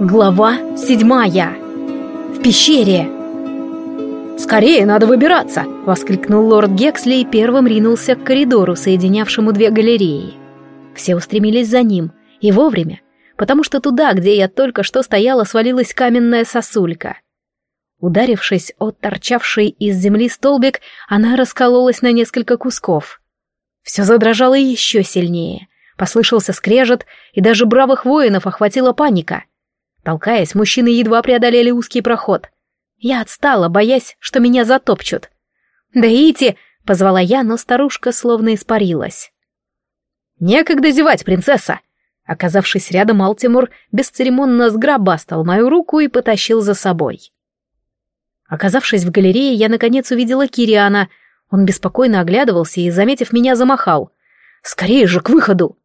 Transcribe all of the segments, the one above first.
Глава седьмая. В пещере. «Скорее надо выбираться!» — воскликнул лорд Гексли и первым ринулся к коридору, соединявшему две галереи. Все устремились за ним, и вовремя, потому что туда, где я только что стояла, свалилась каменная сосулька. Ударившись от торчавшей из земли столбик, она раскололась на несколько кусков. Все задрожало еще сильнее. Послышался скрежет, и даже бравых воинов охватила паника — Толкаясь, мужчины едва преодолели узкий проход. Я отстала, боясь, что меня затопчут. «Даите!» — позвала я, но старушка словно испарилась. «Некогда зевать, принцесса!» Оказавшись рядом, Алтимур бесцеремонно сгробастал мою руку и потащил за собой. Оказавшись в галерее, я наконец увидела Кириана. Он беспокойно оглядывался и, заметив меня, замахал. «Скорее же, к выходу!»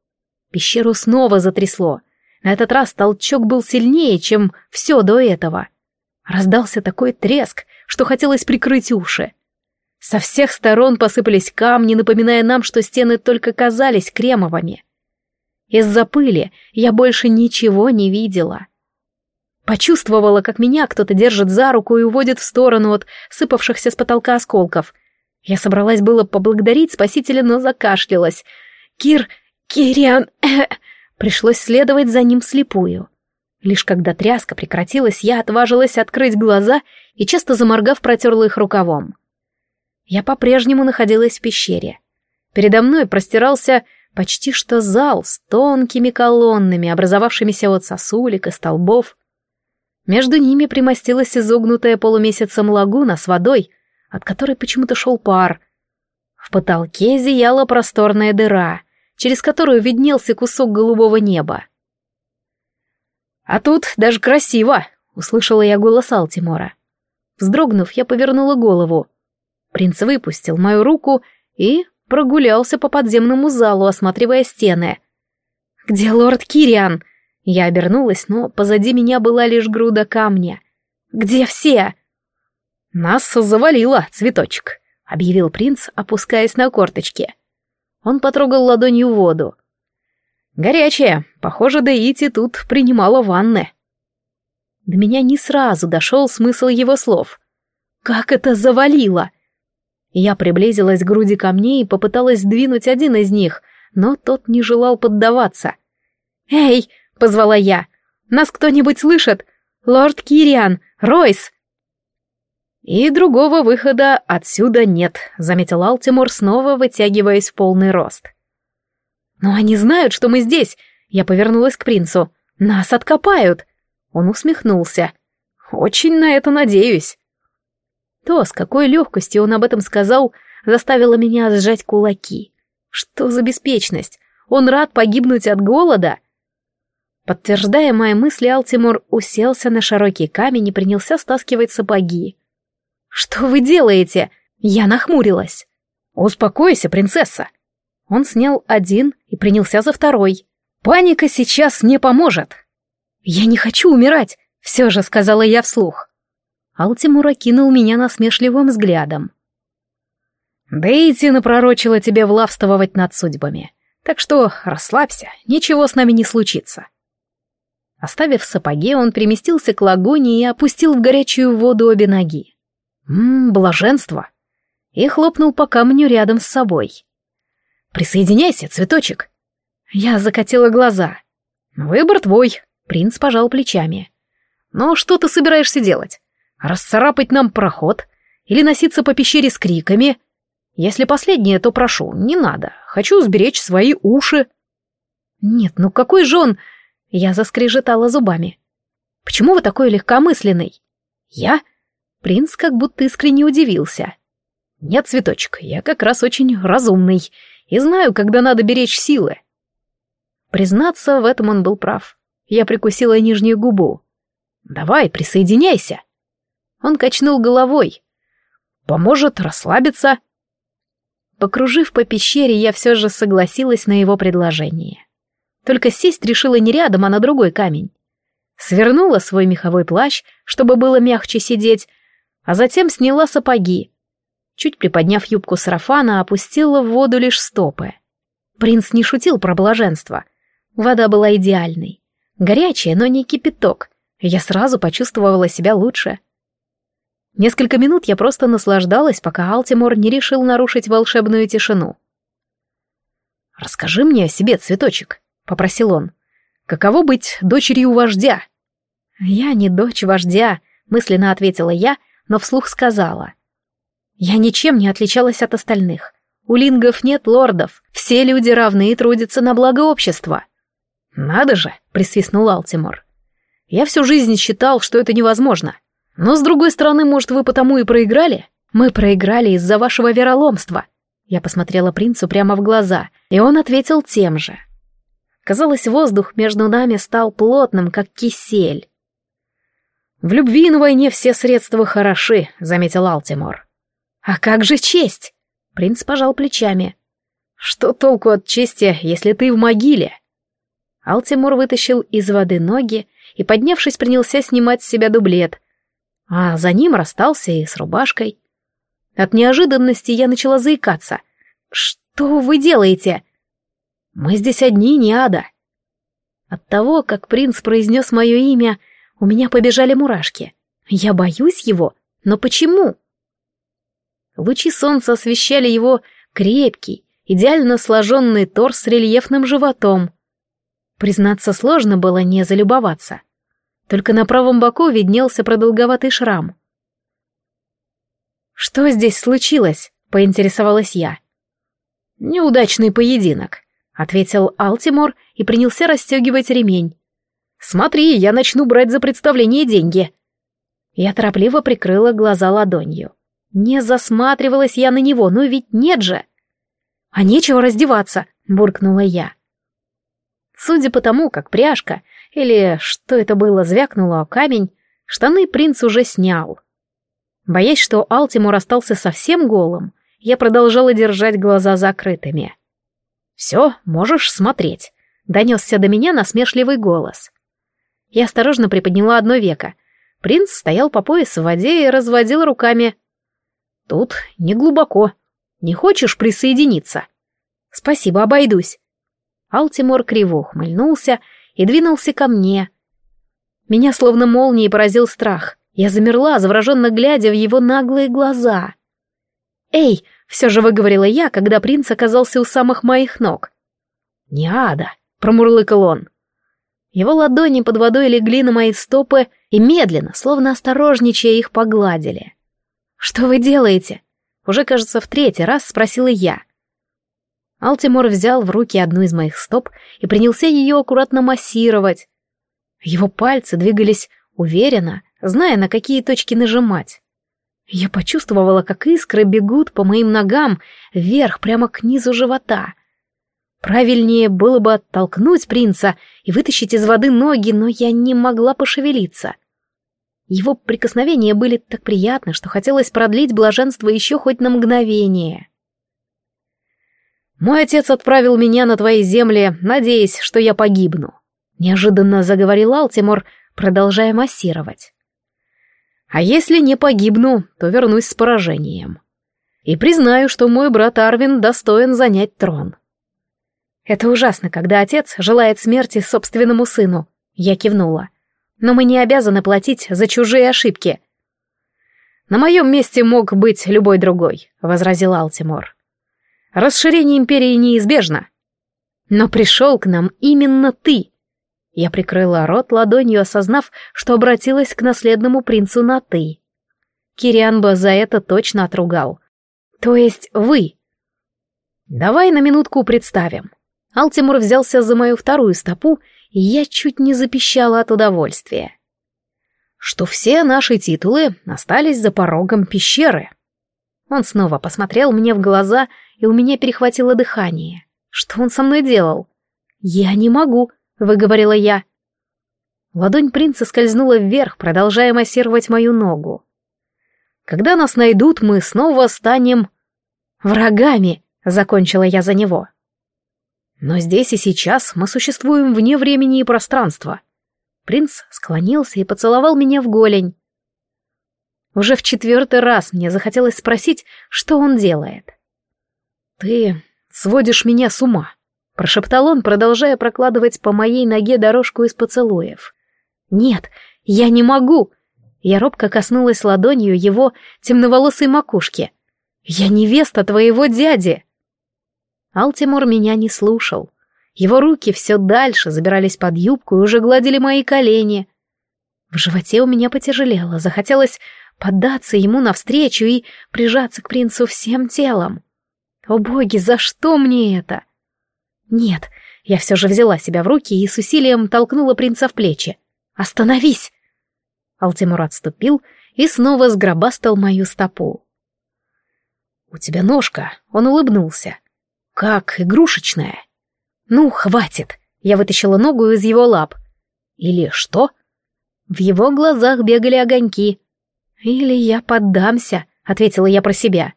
Пещеру снова затрясло — на этот раз толчок был сильнее, чем все до этого. Раздался такой треск, что хотелось прикрыть уши. Со всех сторон посыпались камни, напоминая нам, что стены только казались кремовыми. Из-за пыли я больше ничего не видела. Почувствовала, как меня кто-то держит за руку и уводит в сторону от сыпавшихся с потолка осколков. Я собралась было поблагодарить спасителя, но закашлялась. «Кир... Кириан... Э, Пришлось следовать за ним слепую. Лишь когда тряска прекратилась, я отважилась открыть глаза и, часто заморгав, протерла их рукавом. Я по-прежнему находилась в пещере. Передо мной простирался почти что зал с тонкими колоннами, образовавшимися от сосулек и столбов. Между ними примостилась изогнутая полумесяцем лагуна с водой, от которой почему-то шел пар. В потолке зияла просторная дыра — через которую виднелся кусок голубого неба. «А тут даже красиво!» — услышала я голос Алтимора. Вздрогнув, я повернула голову. Принц выпустил мою руку и прогулялся по подземному залу, осматривая стены. «Где лорд Кириан?» Я обернулась, но позади меня была лишь груда камня. «Где все?» «Нас завалило, цветочек», — объявил принц, опускаясь на корточки. Он потрогал ладонью воду. «Горячая. Похоже, Деити тут принимала ванны». До меня не сразу дошел смысл его слов. «Как это завалило!» Я приблизилась к груди камней и попыталась сдвинуть один из них, но тот не желал поддаваться. «Эй!» — позвала я. «Нас кто-нибудь слышит? Лорд Кириан! Ройс!» «И другого выхода отсюда нет», — заметил Алтимор, снова вытягиваясь в полный рост. «Но они знают, что мы здесь», — я повернулась к принцу. «Нас откопают». Он усмехнулся. «Очень на это надеюсь». То, с какой легкостью он об этом сказал, заставило меня сжать кулаки. Что за беспечность? Он рад погибнуть от голода? Подтверждая мои мысли, Алтимор уселся на широкий камень и принялся стаскивать сапоги. «Что вы делаете?» Я нахмурилась. «Успокойся, принцесса!» Он снял один и принялся за второй. «Паника сейчас не поможет!» «Я не хочу умирать!» — все же сказала я вслух. Алтимур окинул меня насмешливым взглядом. «Дейти напророчила тебе влавствовать над судьбами, так что расслабься, ничего с нами не случится». Оставив сапоги, он переместился к лагуне и опустил в горячую воду обе ноги. Ммм, блаженство. И хлопнул по камню рядом с собой. Присоединяйся, цветочек. Я закатила глаза. Выбор твой. Принц пожал плечами. Но что ты собираешься делать? Расцарапать нам проход? Или носиться по пещере с криками? Если последнее, то прошу, не надо. Хочу сберечь свои уши. Нет, ну какой же он... Я заскрежетала зубами. Почему вы такой легкомысленный? Я? Принц как будто искренне удивился. «Нет, цветочек, я как раз очень разумный и знаю, когда надо беречь силы». Признаться, в этом он был прав. Я прикусила нижнюю губу. «Давай, присоединяйся». Он качнул головой. «Поможет расслабиться». Покружив по пещере, я все же согласилась на его предложение. Только сесть решила не рядом, а на другой камень. Свернула свой меховой плащ, чтобы было мягче сидеть, а затем сняла сапоги. Чуть приподняв юбку сарафана, опустила в воду лишь стопы. Принц не шутил про блаженство. Вода была идеальной. Горячая, но не кипяток. Я сразу почувствовала себя лучше. Несколько минут я просто наслаждалась, пока Алтимор не решил нарушить волшебную тишину. «Расскажи мне о себе, цветочек», — попросил он. «Каково быть дочерью вождя?» «Я не дочь вождя», — мысленно ответила я, но вслух сказала. «Я ничем не отличалась от остальных. У лингов нет лордов, все люди равны и трудятся на благо общества». «Надо же», — присвистнул Алтимор. «Я всю жизнь считал, что это невозможно. Но, с другой стороны, может, вы потому и проиграли? Мы проиграли из-за вашего вероломства». Я посмотрела принцу прямо в глаза, и он ответил тем же. Казалось, воздух между нами стал плотным, как кисель. «В любви и на войне все средства хороши», — заметил Алтимор. «А как же честь?» — принц пожал плечами. «Что толку от чести, если ты в могиле?» Алтимор вытащил из воды ноги и, поднявшись, принялся снимать с себя дублет, а за ним расстался и с рубашкой. От неожиданности я начала заикаться. «Что вы делаете?» «Мы здесь одни, не ада». От того, как принц произнес мое имя, — у меня побежали мурашки. Я боюсь его, но почему? Лучи солнца освещали его крепкий, идеально сложенный торс с рельефным животом. Признаться, сложно было не залюбоваться. Только на правом боку виднелся продолговатый шрам. «Что здесь случилось?» — поинтересовалась я. «Неудачный поединок», — ответил Алтимор и принялся расстегивать ремень. Смотри, я начну брать за представление деньги. Я торопливо прикрыла глаза ладонью. Не засматривалась я на него, но ведь нет же. А нечего раздеваться, буркнула я. Судя по тому, как пряжка, или что это было, звякнуло о камень, штаны принц уже снял. Боясь, что Алтимур остался совсем голым, я продолжала держать глаза закрытыми. «Все, можешь смотреть», — донесся до меня насмешливый голос. Я осторожно приподняла одно веко. Принц стоял по пояс в воде и разводил руками. «Тут не глубоко. Не хочешь присоединиться?» «Спасибо, обойдусь». Алтимор криво ухмыльнулся и двинулся ко мне. Меня словно молнией поразил страх. Я замерла, завороженно глядя в его наглые глаза. «Эй!» — все же выговорила я, когда принц оказался у самых моих ног. «Не ада!» — промурлыкал он. Его ладони под водой легли на мои стопы и медленно, словно осторожничая, их погладили. «Что вы делаете?» Уже, кажется, в третий раз спросила я. Алтимор взял в руки одну из моих стоп и принялся ее аккуратно массировать. Его пальцы двигались уверенно, зная, на какие точки нажимать. Я почувствовала, как искры бегут по моим ногам вверх, прямо к низу живота — Правильнее было бы оттолкнуть принца и вытащить из воды ноги, но я не могла пошевелиться. Его прикосновения были так приятны, что хотелось продлить блаженство еще хоть на мгновение. «Мой отец отправил меня на твои земли, надеясь, что я погибну», — неожиданно заговорил Алтимор, продолжая массировать. «А если не погибну, то вернусь с поражением. И признаю, что мой брат Арвин достоин занять трон». Это ужасно, когда отец желает смерти собственному сыну. Я кивнула. Но мы не обязаны платить за чужие ошибки. На моем месте мог быть любой другой, возразил Алтимор. Расширение империи неизбежно. Но пришел к нам именно ты. Я прикрыла рот ладонью, осознав, что обратилась к наследному принцу на «ты». Кириан бы за это точно отругал. То есть вы. Давай на минутку представим. Алтимур взялся за мою вторую стопу, и я чуть не запищала от удовольствия. Что все наши титулы остались за порогом пещеры. Он снова посмотрел мне в глаза, и у меня перехватило дыхание. Что он со мной делал? «Я не могу», — выговорила я. Ладонь принца скользнула вверх, продолжая массировать мою ногу. «Когда нас найдут, мы снова станем...» «Врагами», — закончила я за него. Но здесь и сейчас мы существуем вне времени и пространства. Принц склонился и поцеловал меня в голень. Уже в четвертый раз мне захотелось спросить, что он делает. «Ты сводишь меня с ума», — прошептал он, продолжая прокладывать по моей ноге дорожку из поцелуев. «Нет, Я не могу. Я робко коснулась ладонью его темноволосой макушки. Я невеста твоего дяди. Алтимор меня не слушал. Его руки все дальше забирались под юбку и уже гладили мои колени. В животе у меня потяжелело, захотелось поддаться ему навстречу и прижаться к принцу всем телом. О боги, за что мне это? Нет, я все же взяла себя в руки и с усилием толкнула принца в плечи. «Остановись!» Алтимур отступил и снова сгробастал мою стопу. «У тебя ножка», — он улыбнулся. «Как игрушечная». «Ну, хватит!» — я вытащила ногу из его лап. «Или что?» В его глазах бегали огоньки. «Или я поддамся», — ответила я про себя.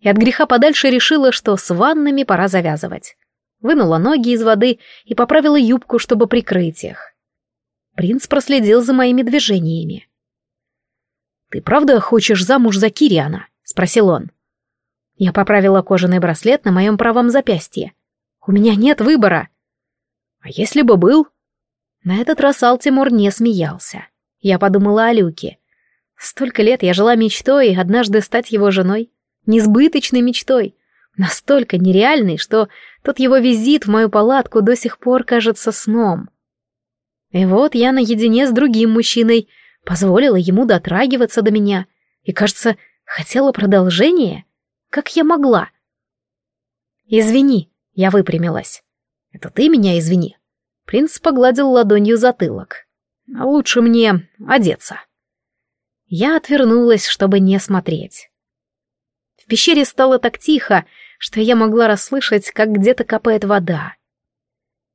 И от греха подальше решила, что с ваннами пора завязывать. Вынула ноги из воды и поправила юбку, чтобы прикрыть их. Принц проследил за моими движениями. «Ты правда хочешь замуж за Кириана?» — спросил он. Я поправила кожаный браслет на моем правом запястье. «У меня нет выбора». «А если бы был?» На этот раз Алтимор не смеялся. Я подумала о Люке. Столько лет я жила мечтой однажды стать его женой. Несбыточной мечтой. Настолько нереальной, что тот его визит в мою палатку до сих пор кажется сном. И вот я наедине с другим мужчиной позволила ему дотрагиваться до меня и, кажется, хотела продолжения. Как я могла? «Извини», — я выпрямилась. «Это ты меня извини?» Принц погладил ладонью затылок. «Лучше мне одеться». Я отвернулась, чтобы не смотреть. В пещере стало так тихо, что я могла расслышать, как где-то капает вода.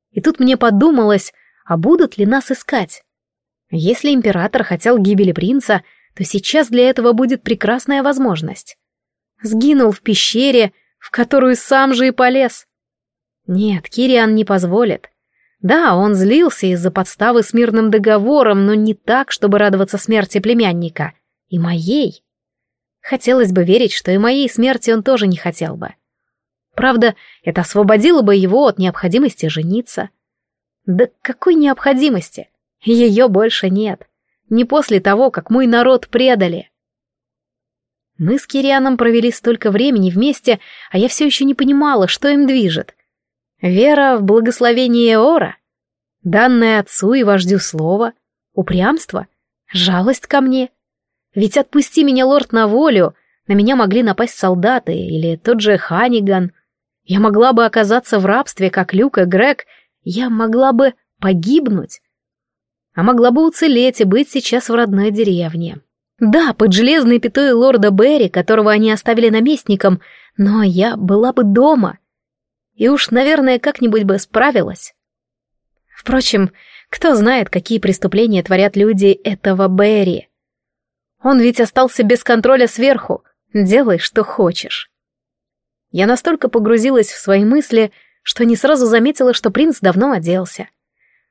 И тут мне подумалось, а будут ли нас искать? Если император хотел гибели принца, то сейчас для этого будет прекрасная возможность. Сгинул в пещере, в которую сам же и полез. Нет, Кириан не позволит. Да, он злился из-за подставы с мирным договором, но не так, чтобы радоваться смерти племянника. И моей. Хотелось бы верить, что и моей смерти он тоже не хотел бы. Правда, это освободило бы его от необходимости жениться. Да какой необходимости? Ее больше нет. Не после того, как мой народ предали. Мы с Кирианом провели столько времени вместе, а я все еще не понимала, что им движет. Вера в благословение Ора? Данное отцу и вождю слово? Упрямство? Жалость ко мне? Ведь отпусти меня, лорд, на волю, на меня могли напасть солдаты или тот же Ханиган. Я могла бы оказаться в рабстве, как Люк и Грег. Я могла бы погибнуть. А могла бы уцелеть и быть сейчас в родной деревне. Да, под железной пятой лорда Берри, которого они оставили наместником, но я была бы дома — и уж, наверное, как-нибудь бы справилась. Впрочем, кто знает, какие преступления творят люди этого Берри. Он ведь остался без контроля сверху. Делай, что хочешь. Я настолько погрузилась в свои мысли, что не сразу заметила, что принц давно оделся.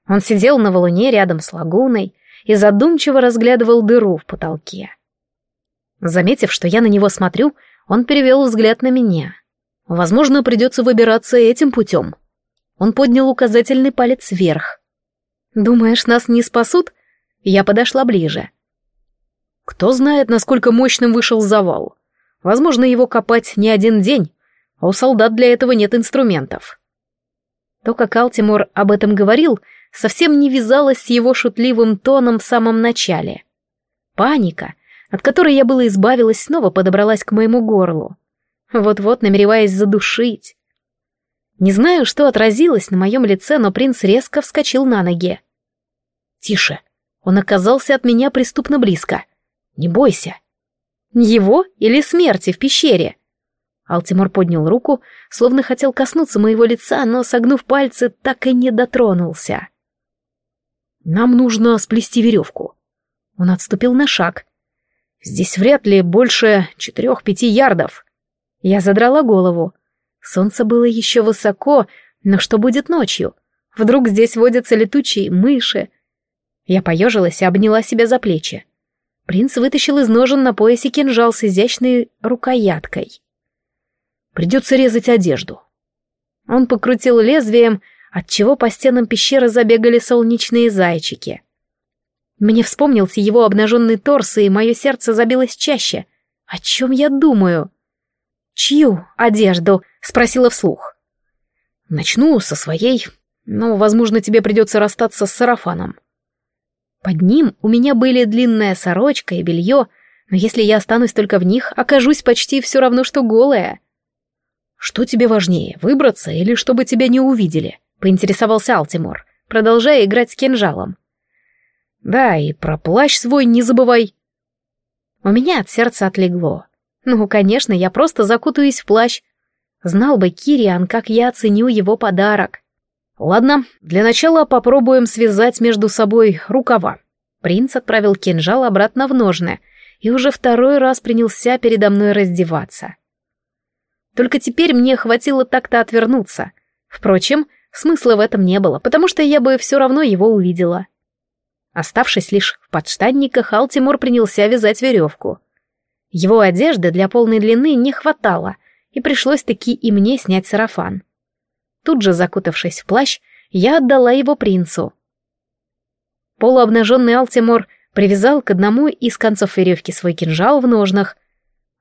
Он сидел на валуне рядом с лагуной и задумчиво разглядывал дыру в потолке. Заметив, что я на него смотрю, он перевел взгляд на меня. Возможно, придется выбираться этим путем. Он поднял указательный палец вверх. «Думаешь, нас не спасут?» Я подошла ближе. Кто знает, насколько мощным вышел завал. Возможно, его копать не один день, а у солдат для этого нет инструментов. То, как Алтимор об этом говорил, совсем не вязалось с его шутливым тоном в самом начале. Паника, от которой я было избавилась, снова подобралась к моему горлу вот-вот намереваясь задушить. Не знаю, что отразилось на моем лице, но принц резко вскочил на ноги. «Тише, он оказался от меня преступно близко. Не бойся». «Его или смерти в пещере?» Алтимор поднял руку, словно хотел коснуться моего лица, но, согнув пальцы, так и не дотронулся. «Нам нужно сплести веревку». Он отступил на шаг. «Здесь вряд ли больше четырех-пяти ярдов». Я задрала голову. Солнце было еще высоко, но что будет ночью? Вдруг здесь водятся летучие мыши? Я поежилась и обняла себя за плечи. Принц вытащил из ножен на поясе кинжал с изящной рукояткой. Придется резать одежду. Он покрутил лезвием, отчего по стенам пещеры забегали солнечные зайчики. Мне вспомнился его обнаженный торс, и мое сердце забилось чаще. О чем я думаю? «Чью одежду?» — спросила вслух. «Начну со своей, но, возможно, тебе придется расстаться с сарафаном». Под ним у меня были длинная сорочка и белье, но если я останусь только в них, окажусь почти все равно, что голая. «Что тебе важнее, выбраться или чтобы тебя не увидели?» — поинтересовался Алтимор, продолжая играть с кинжалом. Да, и про плащ свой не забывай. У меня от сердца отлегло. Ну, конечно, я просто закутаюсь в плащ. Знал бы Кириан, как я ценю его подарок. Ладно, для начала попробуем связать между собой рукава. Принц отправил кинжал обратно в ножны и уже второй раз принялся передо мной раздеваться. Только теперь мне хватило так-то отвернуться. Впрочем, смысла в этом не было, потому что я бы все равно его увидела. Оставшись лишь в подштанниках, Алтимор принялся вязать веревку. Его одежды для полной длины не хватало, и пришлось таки и мне снять сарафан. Тут же, закутавшись в плащ, я отдала его принцу. Полуобнаженный Алтимор привязал к одному из концов веревки свой кинжал в ножнах.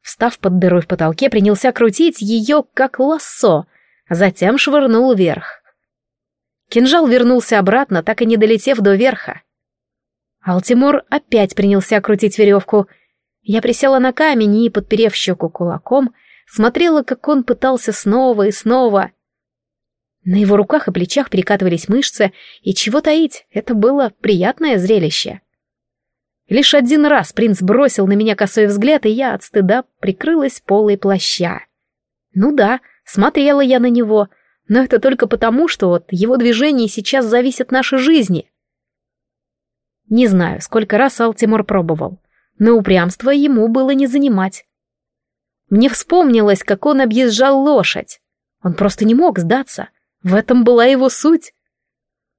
Встав под дырой в потолке, принялся крутить ее, как лассо, а затем швырнул вверх. Кинжал вернулся обратно, так и не долетев до верха. Алтимор опять принялся крутить веревку. Я присела на камень и, подперев щеку кулаком, смотрела, как он пытался снова и снова. На его руках и плечах перекатывались мышцы, и чего таить, это было приятное зрелище. Лишь один раз принц бросил на меня косой взгляд, и я от стыда прикрылась полой плаща. Ну да, смотрела я на него, но это только потому, что от его движений сейчас зависят наши жизни. Не знаю, сколько раз Алтимор пробовал, но упрямство ему было не занимать. Мне вспомнилось, как он объезжал лошадь. Он просто не мог сдаться. В этом была его суть.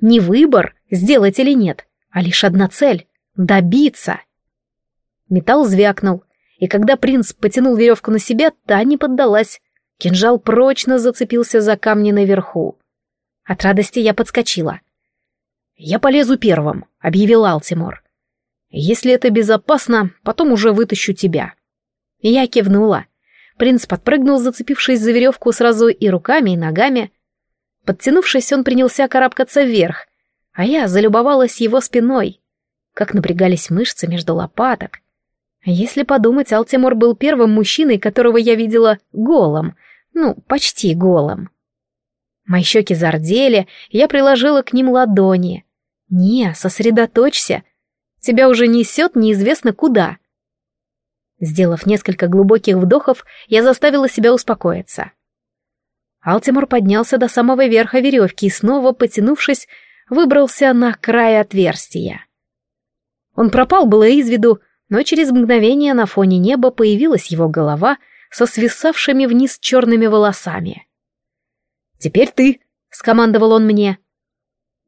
Не выбор, сделать или нет, а лишь одна цель — добиться. Металл звякнул, и когда принц потянул веревку на себя, та не поддалась. Кинжал прочно зацепился за камни наверху. От радости я подскочила — «Я полезу первым», — объявил Алтимор. «Если это безопасно, потом уже вытащу тебя». Я кивнула. Принц подпрыгнул, зацепившись за веревку сразу и руками, и ногами. Подтянувшись, он принялся карабкаться вверх, а я залюбовалась его спиной. Как напрягались мышцы между лопаток. Если подумать, Алтимор был первым мужчиной, которого я видела голым. Ну, почти голым. Мои щеки зардели, я приложила к ним ладони. «Не, сосредоточься. Тебя уже несет неизвестно куда». Сделав несколько глубоких вдохов, я заставила себя успокоиться. Алтимор поднялся до самого верха веревки и снова, потянувшись, выбрался на край отверстия. Он пропал было из виду, но через мгновение на фоне неба появилась его голова со свисавшими вниз черными волосами. «Теперь ты», — скомандовал он мне.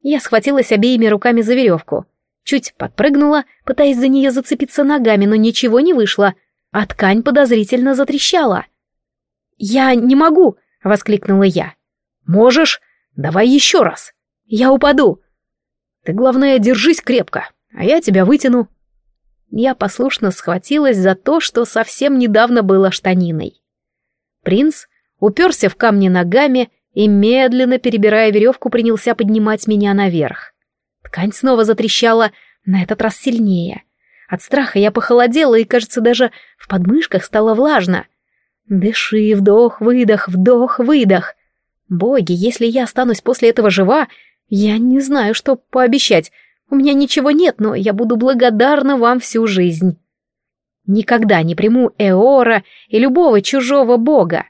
Я схватилась обеими руками за веревку. Чуть подпрыгнула, пытаясь за нее зацепиться ногами, но ничего не вышло, а ткань подозрительно затрещала. «Я не могу!» — воскликнула я. «Можешь? Давай еще раз!» «Я упаду!» «Ты, главное, держись крепко, а я тебя вытяну!» Я послушно схватилась за то, что совсем недавно было штаниной. Принц уперся в камни ногами и, медленно перебирая веревку, принялся поднимать меня наверх. Ткань снова затрещала, на этот раз сильнее. От страха я похолодела, и, кажется, даже в подмышках стало влажно. Дыши, вдох, выдох, вдох, выдох. Боги, если я останусь после этого жива, я не знаю, что пообещать. У меня ничего нет, но я буду благодарна вам всю жизнь. Никогда не приму Эора и любого чужого бога.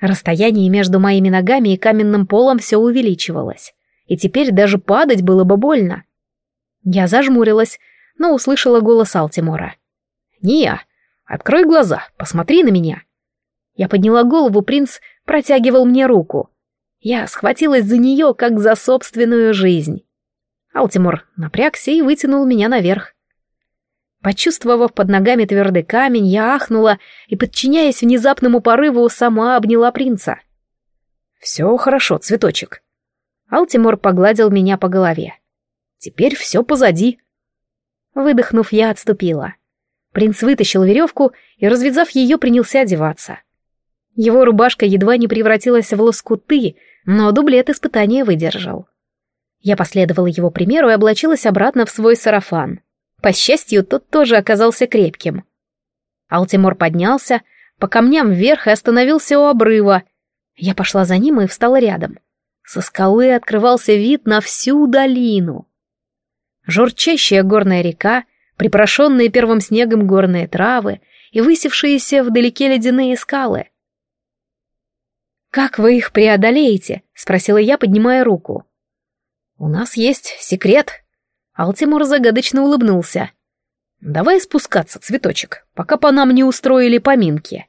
Расстояние между моими ногами и каменным полом все увеличивалось, и теперь даже падать было бы больно. Я зажмурилась, но услышала голос Алтимора. «Ния, открой глаза, посмотри на меня». Я подняла голову, принц протягивал мне руку. Я схватилась за нее, как за собственную жизнь. Алтимор напрягся и вытянул меня наверх. Почувствовав под ногами твердый камень, я ахнула и, подчиняясь внезапному порыву, сама обняла принца. «Все хорошо, цветочек». Алтимор погладил меня по голове. Теперь все позади. Выдохнув, я отступила. Принц вытащил веревку и, развязав ее, принялся одеваться. Его рубашка едва не превратилась в лоскуты, но дублет испытания выдержал. Я последовала его примеру и облачилась обратно в свой сарафан. По счастью, тот тоже оказался крепким. Алтимор поднялся, по камням вверх и остановился у обрыва. Я пошла за ним и встала рядом. Со скалы открывался вид на всю долину. Журчащая горная река, припорошенные первым снегом горные травы и высевшиеся вдалеке ледяные скалы. «Как вы их преодолеете?» — спросила я, поднимая руку. «У нас есть секрет». Алтимор загадочно улыбнулся. «Давай спускаться, цветочек, пока по нам не устроили поминки.